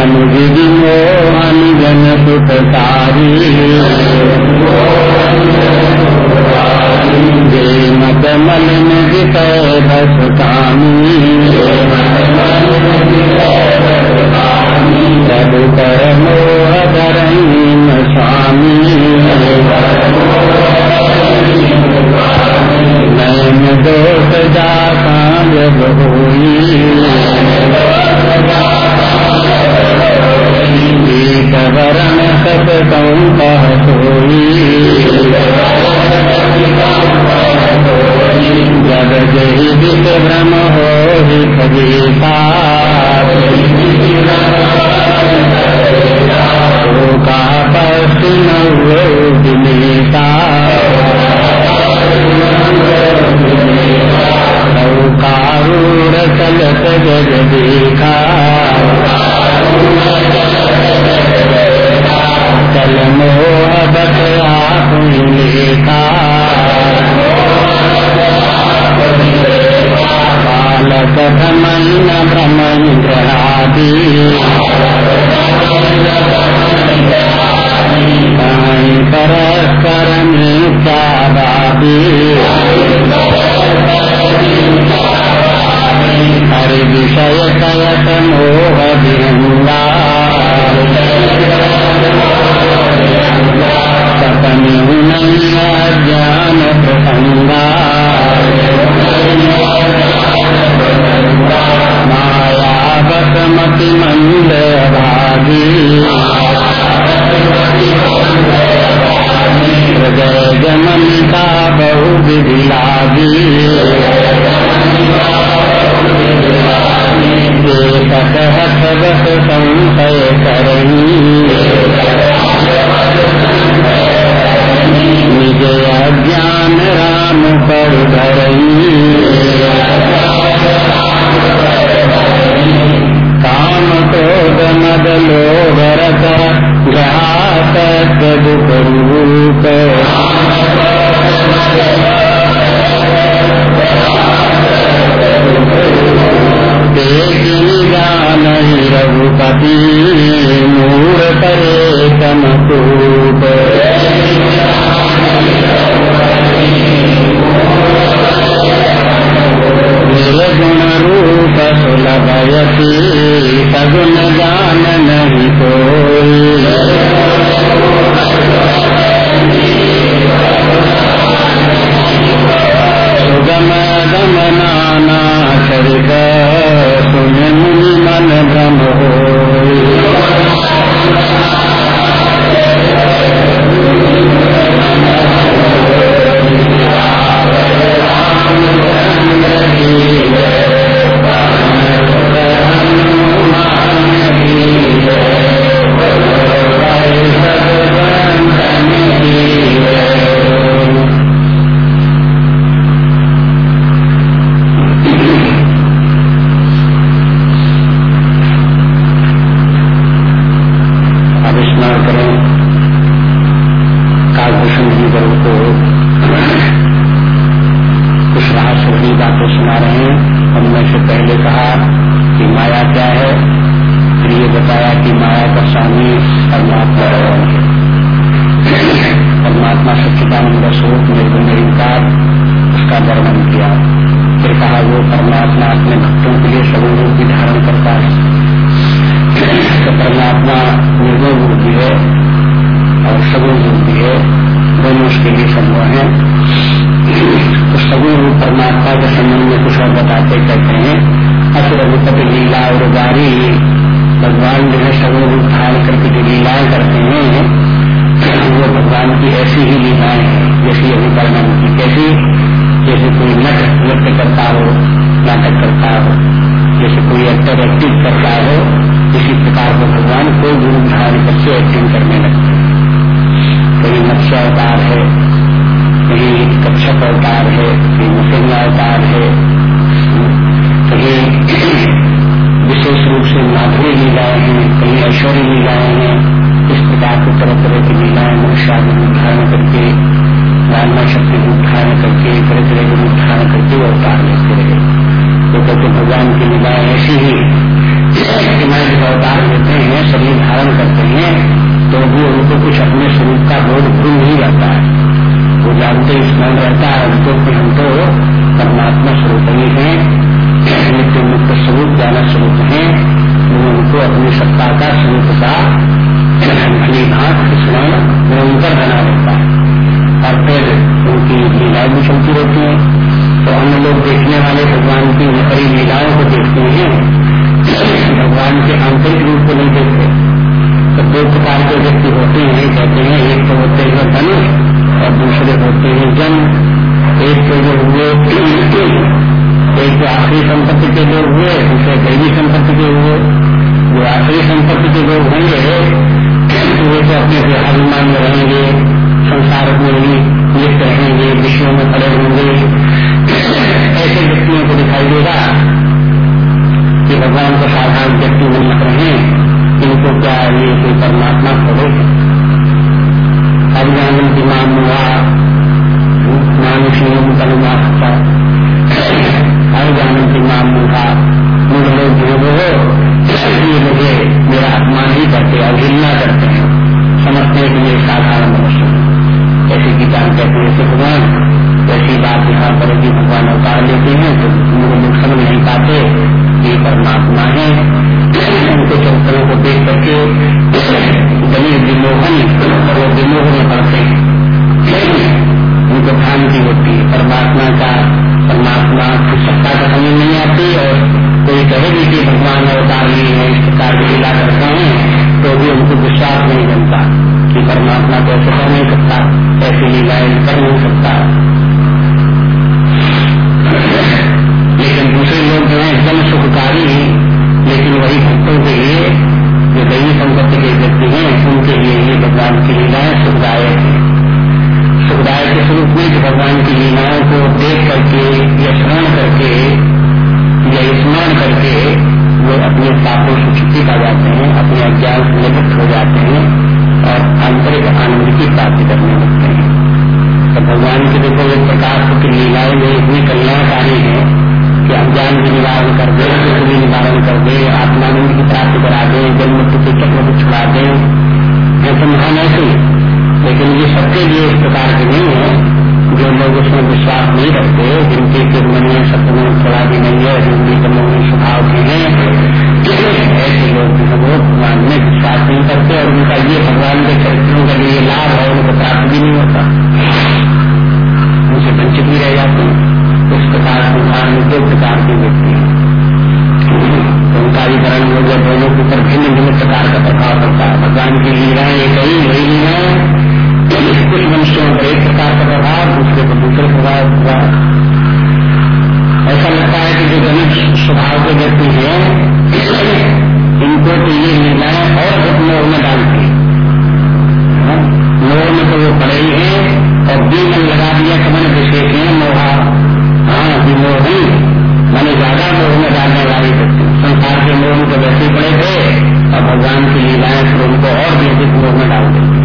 अनुविधि मोहन जन सुखकारी जय मत मलिन विषय बस कामी। सब कर मोह धरण स्वामी। नैन दोष जाता जब होई। एक वरण सत कह सोई जब जही भ्रम हो खगेता का पश्चिम दिनेता कारूर चलत जग देखा हथ बस संशय करणी निज अज्ञान राम पर धरणी काम क्रोध मद लोभ रस घात दुख रूप जान रघुपति मूर करे समकूप निर्गुण रूप सुलभयती सगुण जान नहीं कोई। सुगम गम नाना Amen. करता है। तो परमात्मा निर्गुण भी है और सगुण भी है। दोनों उसके लिए संभव है। तो सगुण रूप परमात्मा के संबंध में कुछ और बताते कहते हैं। अस रघुपति लीला और गारी भगवान जो है सगुण रूप धारण करके जो लीलाएँ करते हैं, वो भगवान की ऐसी ही लीलाएँ हैं, जैसी अभी वर्णन की। कैसी? जैसे कोई नट नृत्य करता हो, नाटक करता हो। जैसे कोई एक्टर एक्टिंग करता हो इसी प्रकार को भगवान कोई रूप धारण करके एक्टिंग करने लगते हैं। कहीं मत्स्य अवतार है, कहीं कच्छप अवतार है, कहीं मुसिंह अवतार है। कहीं विशेष रूप से माधुरी लीलाएँ हैं, कहीं ऐश्वर्य लीलाएँ हैं, इस प्रकार को तरह तरह की लीलाएँ मनुष्य रूप धारण करके लालना शक्ति रूप धारण करके, तरह तरह के रूप धारण करके अवतार लेते रहे। तो कहते भगवान की लीलाएँ ऐसी ही। मैं जब अवतार लेते हैं शरीर धारण करते हैं तो भी उनको कुछ अपने स्वरूप का बोध भूल नहीं रहता है। वो जानते स्मरण रहता है, उनको कि हम तो परमात्मा स्वरूप ही है, नित्य मुक्त स्वरूप, ज्ञान स्वरूप हैं। उनको अपनी सत्ता का स्वरूप का भली भाग स्मरण निरंतर बना रहता है। और फिर उनकी लीलाएँ भी चलती रहती है। तो हम लोग देखने वाले भगवान की कई लीलाओं को देखते हैं। भगवान के आंतरिक रूप को नहीं देखते। तो दो प्रकार के व्यक्ति होते हैं। कहते हैं, एक तो होते हैं धनुष और दूसरे होते हैं जन। एक तो जो हुए, एक जो आखिरी संपत्ति के लोग हुए, दूसरे दैवी संपत्ति के हुए। जो आखिरी संपत्ति के लोग होंगे तो वे तो अपने देहाभिमान में रहेंगे, संसार में ही लिप्त रहेंगे विषयों में पड़े होंगे। ऐसे व्यक्तियों को दिखाई देगा कि भगवान को साधारण व्यक्ति में मत रहे इनको क्या ये कोई परमात्मा खोले अभिमान दिमाग हुआ मानुषियों का हर जानन की नाम मूढ़ा मूढ़ लोग वो ये मुझे मेरा अपमान ही करते अवहेलना करते हैं समझते हैं कि ये साधारण मनुष्य ऐसी गीता में कहते हैं भगवान ऐसी बात यहाँ पर भी भगवान अवतार लेते हैं तो लोग समझ नहीं पाते, ये परमात्मा है। उनको चरित्रों को देख करके बनी विमोहन और वो विमोह में पड़ते हैं। उनको भ्रांति होती है, परमात्मा का, परमात्मा की सत्ता का समझ नहीं आती और कोई कहे भी कि भगवान अवतार लिए हैं, इस प्रकार की लीला करते हैं तो भी उनको विश्वास नहीं बनता कि परमात्मा को ऐसे कर नहीं सकता, ऐसी लीलाएँ कर नहीं सकता। लेकिन दूसरे लोग महान ऐसे लेकिन ये सबके लिए इस प्रकार के नहीं है। जो लोग उसमें विश्वास नहीं रखते, जिनके के मन में सत्य थोड़ा भी नहीं है, जिनके कर्मों में स्वभाव के हैं ऐसे लोग जो है वो भगवान में विश्वास नहीं करते और उनका ये भगवान के चरित्रों का लिए लाभ है, उनको प्राप्त भी नहीं होता। उनसे वंचित भी रह जाते हैं। इस प्रकार संसार में दो प्रकार के व्यक्ति हैं। उनका भी करण हो गया दोनों के ऊपर भिन्न प्रकार का प्रभाव होता है। भगवान की लीलाएँ एक ही वही लीलाएँ कुछ मनुष्यों पर एक प्रकार का प्रभाव दूसरे पर दूसरे प्रभाव हुआ। ऐसा लगता है कि जो गणित स्वभाव के व्यक्ति हैं इनको तो ये लीलाएँ और मोह में डालती हाँ, मोह में तो वो पड़े ही हैं और बी लगा दिया तो मैंने विशेष है मोहा। हाँ विमोही मैंने ज़्यादा मोह में डालने वाली संसार के मोह तो वैसे पड़े थे और भगवान की लीलाएँ फिर उनको और भी अधिक मोह में डाल देती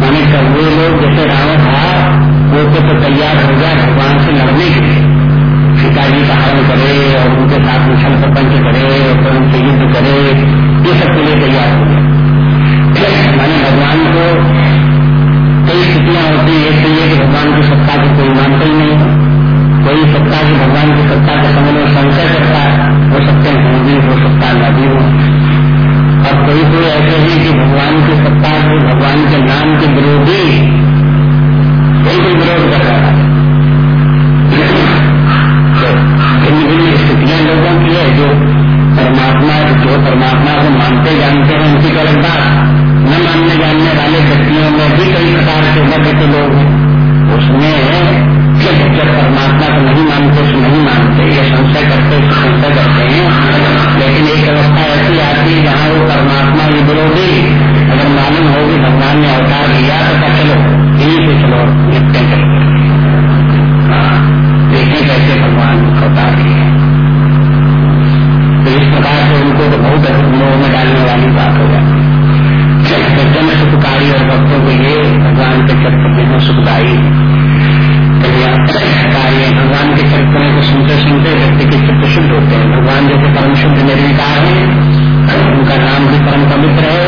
माने वो लोग जैसे रावण था वो तो, तैयार हो गया भगवान से लड़ने के लिए। जी का हरण करे और उनके साथ मिशन प्रपंच करे और फिर उनसे युद्ध करे ये सब के लिए तैयार हो गया। मैंने भगवान को कई स्थितियाँ होती है तो ये कि भगवान की सत्ता को कोई मानता ही नहीं कोई सत्ता की भगवान की सत्ता शुद्ध होते हैं। भगवान जैसे परम शुद्ध निर्विकार है, उनका नाम भी परम पवित्र है,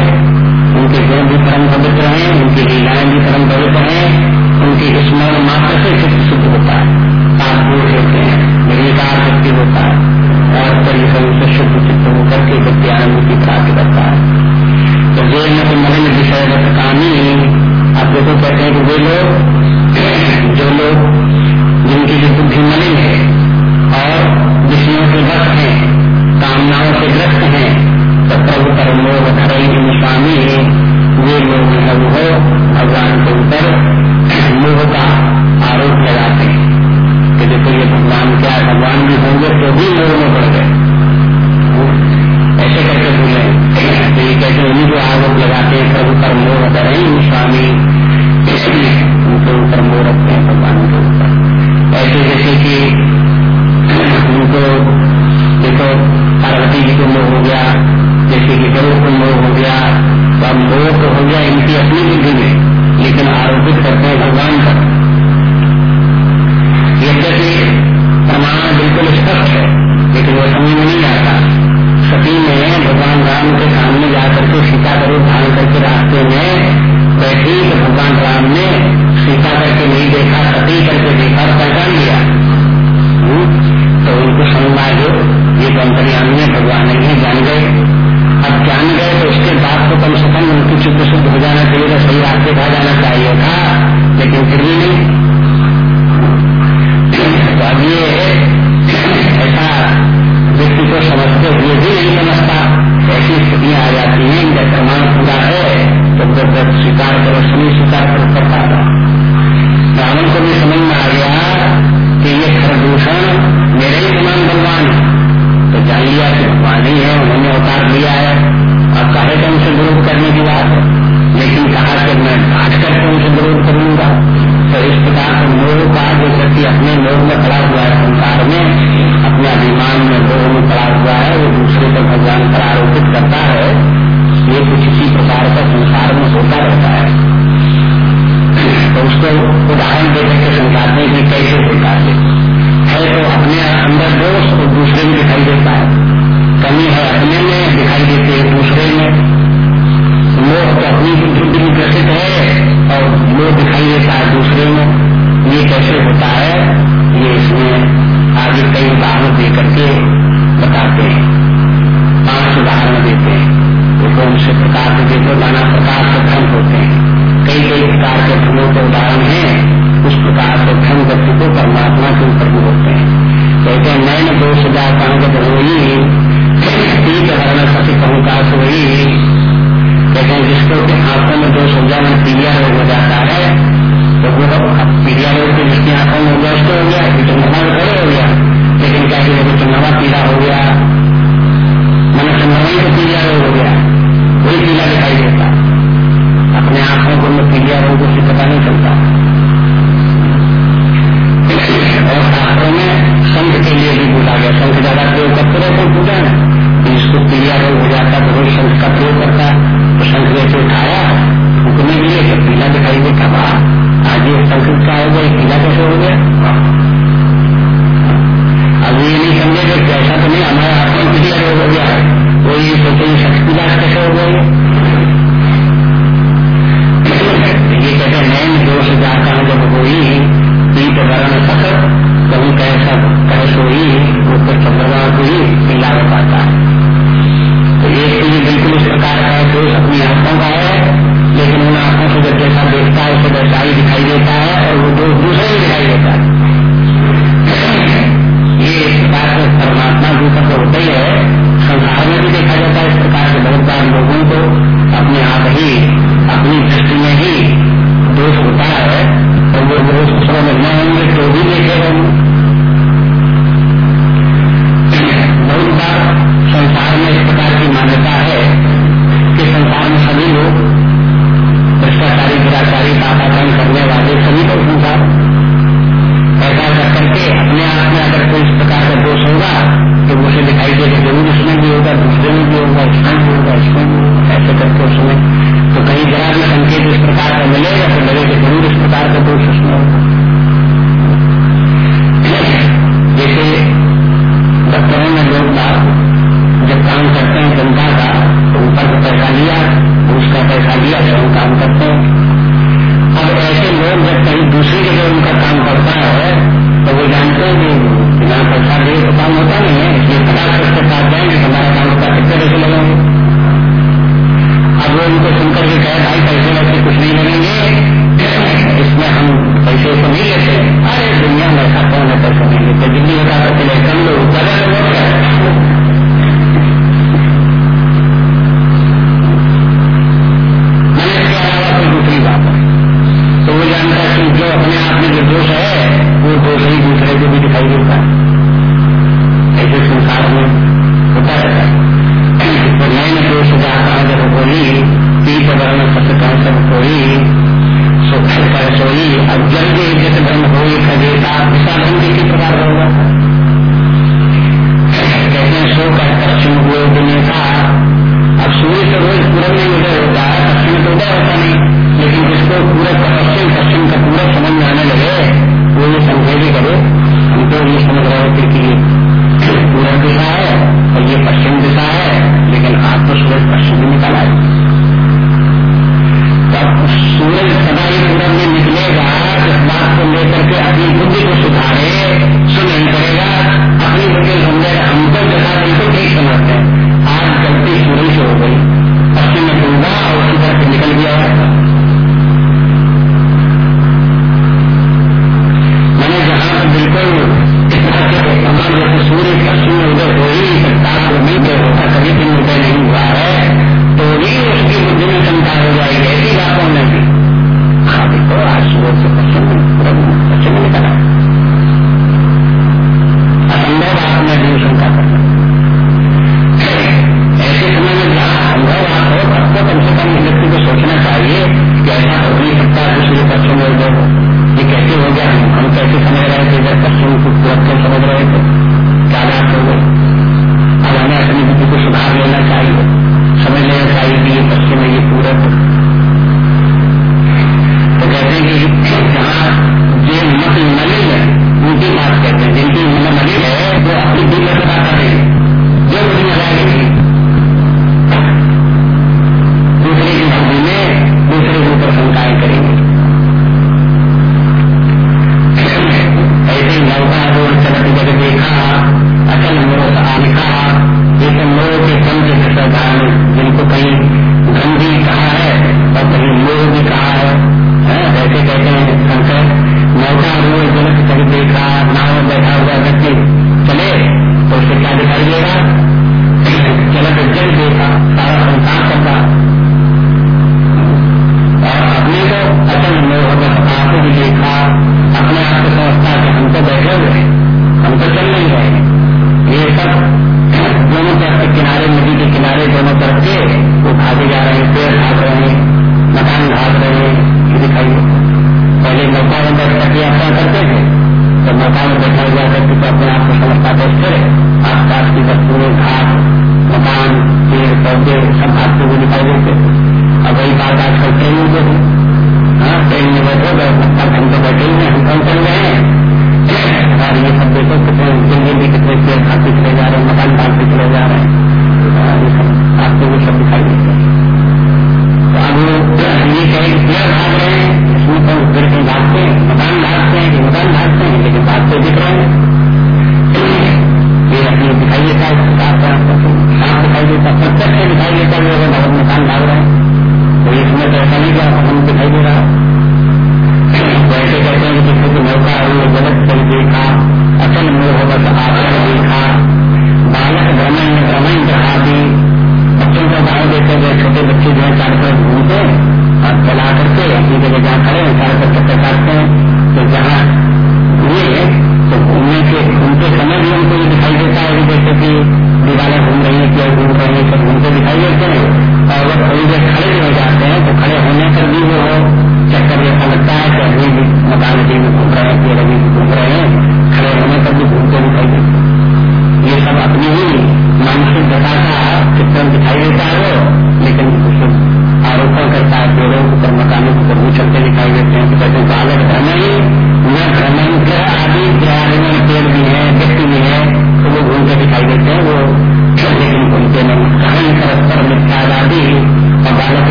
उनके गुण भी परम पवित्र हैं, उनकी लीलाएँ भी परम पवित्र हैं, उनके स्मरण मात्र से चित्त शुद्ध होता है। पाप दूर होते हैं, निर्विकार व्यक्ति होता है, और फिर से शुद्ध चित्त होकर के व्यक्ति आनंद की प्राप्त करता है। तो जो मत मलिन विषय कामी, आप देखो कहते हैं कि वे लोग, जो लोग, जिनकी जो बुद्धि मलिन है, और विषयों के वक्त हैं, कामनाओं से ग्रस्त हैं तो प्रभु पर मोह धरई स्वामी है। वे लोग है वो भगवान के ऊपर मोह का आरोप लगाते हैं। कि देखो ये भगवान क्या है, भगवान भी होंगे तो भी लोग में बढ़ गए। ऐसे करके बोले? तो ये कहते उन्हीं को आरोप लगाते हैं, प्रभु पर मोह धरई स्वामी इसलिए उनके ऊपर मोह रखते हैं, भगवान के ऊपर। ऐसे जैसे कि कहते हैं नैन दोष जाता वही तीत हरण सती कहूँ का कहते हैं जिसको आँखों में दोष हो जाए पीलिया रोग हो जाता है तो वो पीलिया रोग तो जिसकी आँखों में हो गया हो गया तो चंद्रमा में खड़े हो गया, लेकिन क्या कि चंद्रमा पीला हो गया। मैंने चंद्रमा ही तो पीलिया रोग हो गया, वही पीला दिखाई देता। अपने आँखों को में पीलिया रोग से पता नहीं चलता। और शास्त्रों में संघ के लिए भी बोला गया संघ ज़्यादा प्रयोग करते रहते पूजा में जिसको पीलिया रोग हो जाता तो रोज संघ का प्रयोग करता है। तो संघ जैसे उठाया फूकने के लिए तो पीला दिखाई देता वाह आज ये संघ का हो गया, पीला कैसे हो गया? अब ये नहीं समझे कि ऐसा तो नहीं, हमारे हाथ में पीलिया रोग हो गया वो ये सोचे शख्स पीला कैसे हो गई? ये कहते हैं, नैन दोष जाता हूँ जब वही पीत वर्ण सक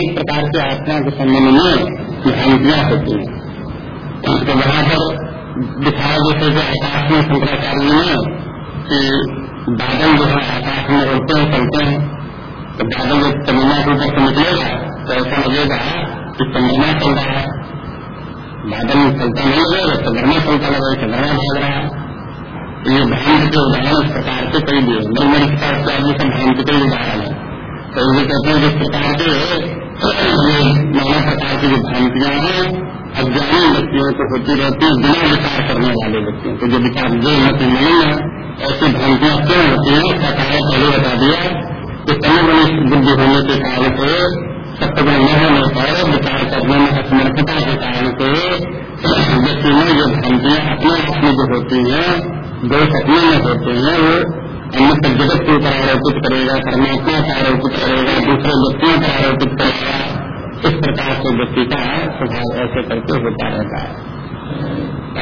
अनेक प्रकार की आत्मा के संबंध में भ्रांतियाँ होती हैं। उसके तो बराबर दिखाया जैसे जो आकाश में शंकराचार्य ने कि बादल जो है आकाश में उड़ते हैं, चलते हैं। तो बादल जब चंदना के ऊपर से निकलेगा तो ऐसा लगेगा कि चंदना चल रहा है। बादल चलता नहीं लगेगा तो चंद्रमा चलता लगेगा तो चंद्रमा भाग रहा है। ये भ्रांति के उदाहरण इस प्रकार से कई दिए मेरे मेरे प्रकार से आदमी सब भ्रांति के उदाहरण है। तो ये कहते हैं जिस प्रकार के ये नाना प्रकार की जो भ्रांतियाँ हैं अज्ञानी व्यक्तियों को होती रहती है बिना विचार करने वाले व्यक्तियों को। जो विचार जो तो मत नहीं है। ऐसी भ्रांतियाँ क्यों होती है? उसका कारण पहले बता दिया कि तनुगणित बुद्धि होने के कारण से सत्य न होने पर विचार करने में असमर्थता के कारण से व्यक्ति में जो भ्रांतियाँ अपने अपनी जो होती हैं दोष अपने में होते हैं, वो अन्य जगत के ऊपर आरोपित करेगा, परमात्मा का आरोपित करेगा, दूसरे व्यक्तियों का आरोपित करेगा। इस प्रकार से व्यक्ति का स्वभाव ऐसे करके होता रहता है।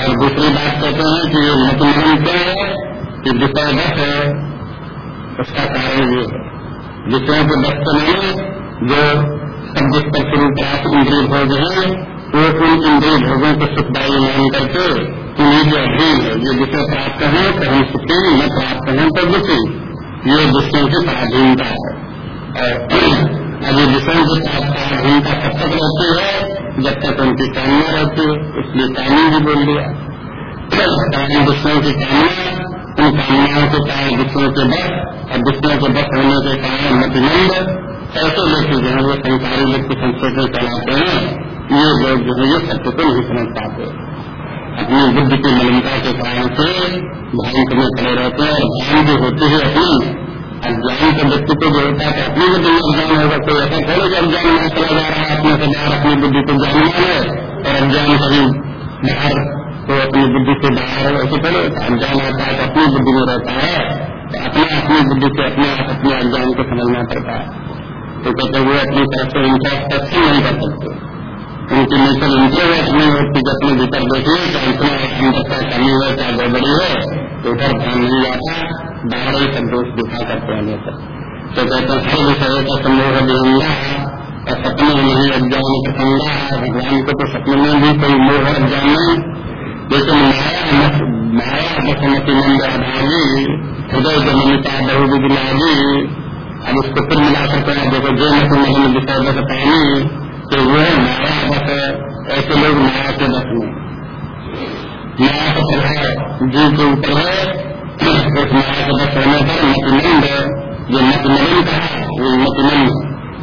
और दूसरी बात कहते हैं कि ये मतमान क्या है? कि विषय दस है। उसका कारण ये है। विषयों को दस नहीं जो सब जिस पर शुरू प्राप्त इंद्रिय भोग है, वो उन इंद्रिय भोगों को सुखदायी मान करके उन्हीं के अधीन है, ये विषय प्राप्त है तो हम सुखी न प्राप्त है तो दुखी ये विषयों की पराधीनता है। अब ये विषयों की पराधीनता कब तक रहती है? जब तक उनकी कामना रहती है, इसलिए कानून भी बोल दिया। कारण विषयों की कामना उन कामनाओं के कारण विषयों के बस, और विषयों के बस होने के कारण मतिमंद ऐसे व्यक्ति जो है, वो संसारी व्यक्ति संस्कृत चलाते हैं। ये लोग जो है, ये सत्य को नहीं समझ पाते। अपनी बुद्धि की मलिनता के कारण से भ्रांत में खड़े रहते हैं और ज्ञान जो होती है अपनी अज्ञान के व्यक्ति को जो होता है अपनी बुद्धि में अज्ञान होगा कोई ऐसा थोड़ा कि अज्ञान में चला जा रहा है अपने से बाहर अपनी बुद्धि को ज्ञान है और अज्ञान कभी बाहर तो अपनी बुद्धि से बाहर ऐसे पहले अज्ञान आता है तो अपनी बुद्धि में रहता है तो अपने अपनी बुद्धि से अपने आप अपने अज्ञान को समझना पड़ता है तो कहते वो अपनी तरफ़ से इंट्रोस्पेक्शन नहीं कर सकते उनकी नेचर इंट्रोवर्ट नहीं होती कि अपने भीतर देखिए कि इतना कमी है क्या गड़बड़ी है तो उधर ध्यान नहीं जाता, बाहर ही सब दिखा करते हैं नेचर तो कहते हैं विषय का समूह विहंगा और सपने में नहीं अज्ञान प्रसंगा है। भगवान को तो सपने में भी कोई मोह अज्ञान नहीं लेकिन माया बसमती नंद अभावी हृदय जनमिता बहु विलागी अब उसको फिर मिला सकते हैं देखो, जो मत मगन विषय पानी तो वो माया बस ऐसे लोग माया के बस में माया का प्रभाव जीव के ऊपर है उस माया के बस होने पर मतनंद जो मतमगन कहा वो मतनंद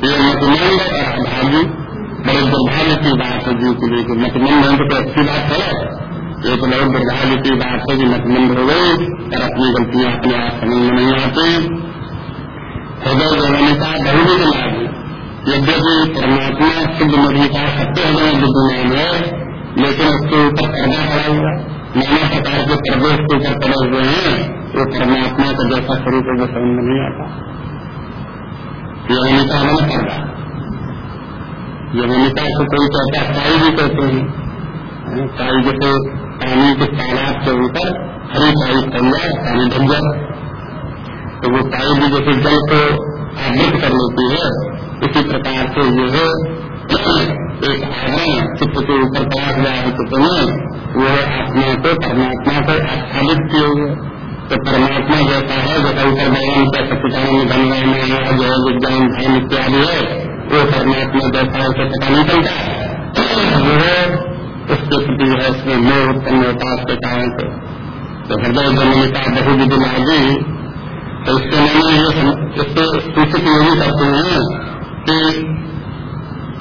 ये मतनंद और अभागी बड़े दुर्भाग्य की बात है जीव के लिए मतमंद है तो अच्छी बात है। ये तो बहुत दुर्भाग्य की बात है कि मतमंद हो गई और अपनी गलतियाँ अपने आप समझ में नहीं आती। हृदय जवनिका बहुविध लाभ यद्यपि परमात्मा शुद्ध मधुता सत्य हृदय विद्यमान है, लेकिन उसके ऊपर पर्दा पड़ा हुआ नाना प्रकार के पर्दे उसके ऊपर पड़े हुए हैं, वो परमात्मा का जैसा स्वरूप है वो समझ में नहीं आता। यवनिका मन पर्दा। यवनिका को कोई कहता साई भी कहते हैं। साई जैसे पानी के तालाब के ऊपर हरी पाई बन जाए, पानी ढल जाए। तो वो पाई भी जैसे जल को आवृत कर लेती है इसी प्रकार से ये है एक आवरण चित्त के ऊपर पड़ा हुआ है चित्त में वो आत्मा को परमात्मा को आच्छादित किए हुए। तो परमात्मा जैसा है जैसा ऊपर भगवान का सचिदानंद धनवान है जो है, विज्ञान, धर्म इत्यादि है, वो परमात्मा जैसा है उसे पता नहीं चलता। वो उसके प्रति जो है इसमें मोह उत्पन्न होता है उसके कारण से। तो हृदय जनमिता बहु विधि लागी तो इसके मैंने ये इससे सूचित ये भी करते हैं कि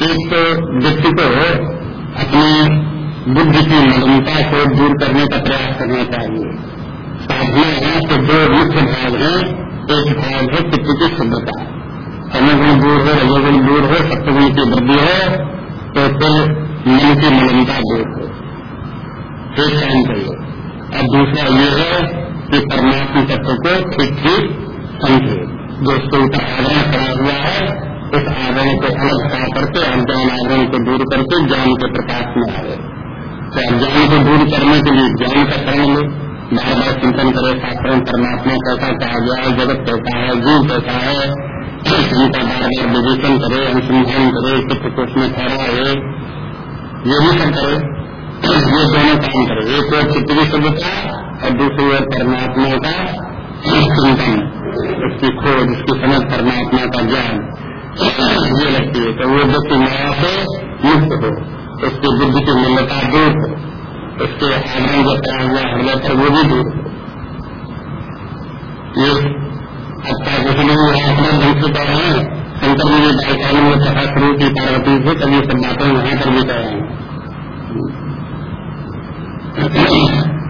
एक तो व्यक्ति को अपनी बुद्धि की मलिनता को दूर करने का प्रयास करना चाहिए। साधना है तो दो मुख्य भाग है, एक भाग है चित्त की शुद्धता। समझ दूर हो, रजोगुण दूर हो सप्तगुण की वृद्धि हो तो फिर मन की मलिनता दूर हो। एक काम करिए। और दूसरा ये है कि परमात्मा तत्व को ठीक ठीक समझे जो उसके ऊपर आवरण खड़ा हुआ है उस आवरण को अलग हटा करके अज्ञान आवरण को दूर करके ज्ञान के प्रकाश में आए तो अज्ञान को दूर करने के लिए ज्ञान का शरण ले बार बार चिंतन करे शास्त्रों परमात्मा कैसा कहा गया है जगत कैसा है जीव कैसा है उनका बार बार विवेचन करे अनुसंधान करे चित्र को उसमें ठहरा है ये भी सब करे ये दोनों काम करे एक और चित्त की शुद्धता और दूसरी ओर परमात्मा का चिंतन उसकी खोज उसकी समझ परमात्मा का ज्ञान। ये लगती है तो वो व्यक्ति माया से मुक्त हो, उसकी बुद्धि की मूल्यता दूर हो, उसके जो पड़ा हुआ हृदय पर वो भी दूर हो। ये अच्छा नहीं है अपना ढंग से कह रहे हैं शंकर जी ने बालकाल में कथा शुरू की पार्वती से ये सब बातें वहाँ पर भी कह रहे हैं।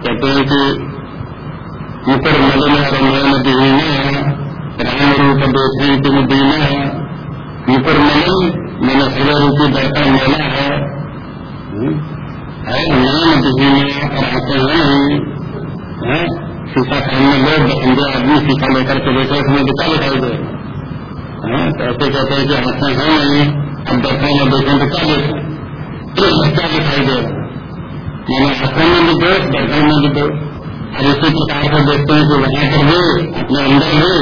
कहते हैं कि मुकुर मदन रंजन दीना राम रूप देखने तुम दीना मुकुर मदन मैंने हृदय रूपी दर्पण मेला है। नाम दीना और आते हैं शीशा सामने लोग अंदर आदमी शीशा लेकर के बैठे उसमें दिखा दिखाई दे। कहते कहते हैं कि आँखें हैं नहीं, अब दर्शन में देखें तो क्या देखें क्या दिखाई दे। मैंने आश्रम में भी दोष दर्शन में भी दोष और इसी प्रकार से देखते हैं कि वहाँ पर भी, अपने अंदर भी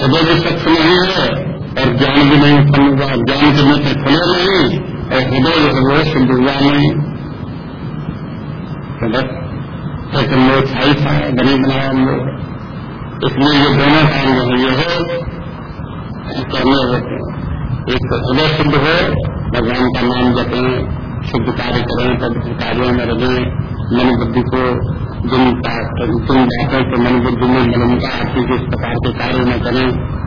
हृदय भी स्वच्छ नहीं है। और ज्ञान भी नहीं उत्पन्न हुआ ज्ञान के नेत्र खुले नहीं, और हृदय जो है शुद्ध हुआ नहीं। तो लोग था बने बनाया हम लोग। इसलिए ये दोनों काम जो है ये हो करने होते एक तो हृदय शुद्ध हो, भगवान का नाम जपें, शुद्ध कार्य करें, पवित्र कार्यों में रहे मन बुद्धि को जिन जिन बातों को मन बुद्धि में मलिनता आती किस प्रकार के कार्य में करें।